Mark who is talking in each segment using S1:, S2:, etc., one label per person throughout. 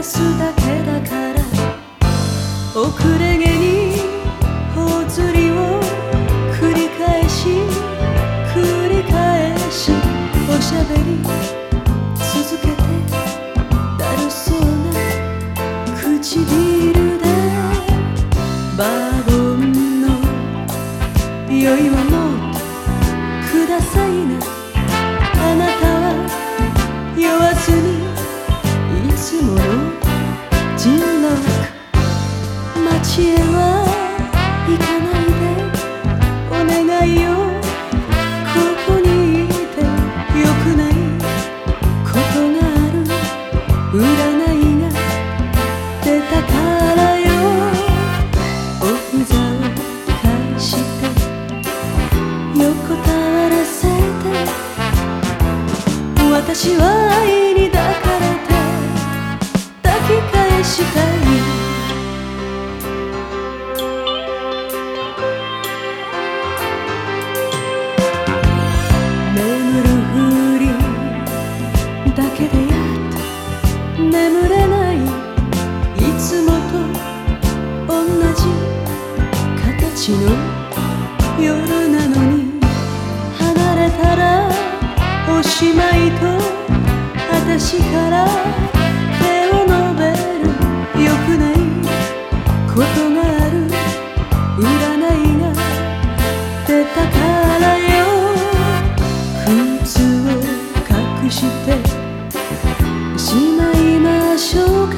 S1: かすだけだから遅れ毛に頬ずりを繰り返し繰り返しおしゃべり続けてだるそうな唇でバーボンの酔いはもうくださいな私は愛に抱かれて抱き返したい。眠るふりだけでやっと眠れない。いつもと同じ形の夜なのに。おしまいと私から手を伸べるよくないことがある占いが出たからよ。靴を隠してしまいましょうか。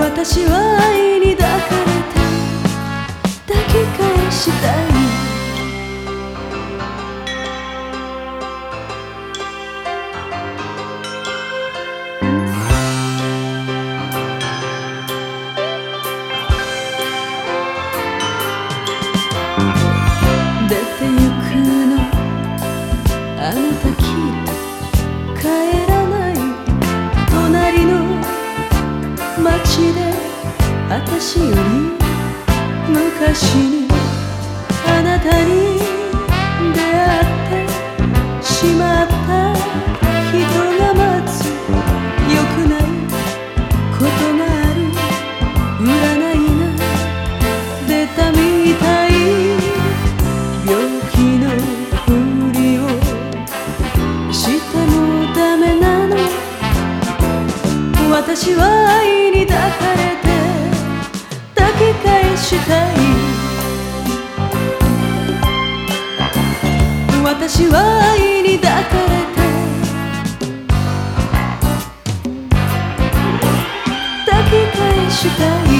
S1: 私は愛に抱かれて抱き返したい。帰らない隣の街で私より昔にあなたにしたい。私は愛に抱かれて抱き返したい。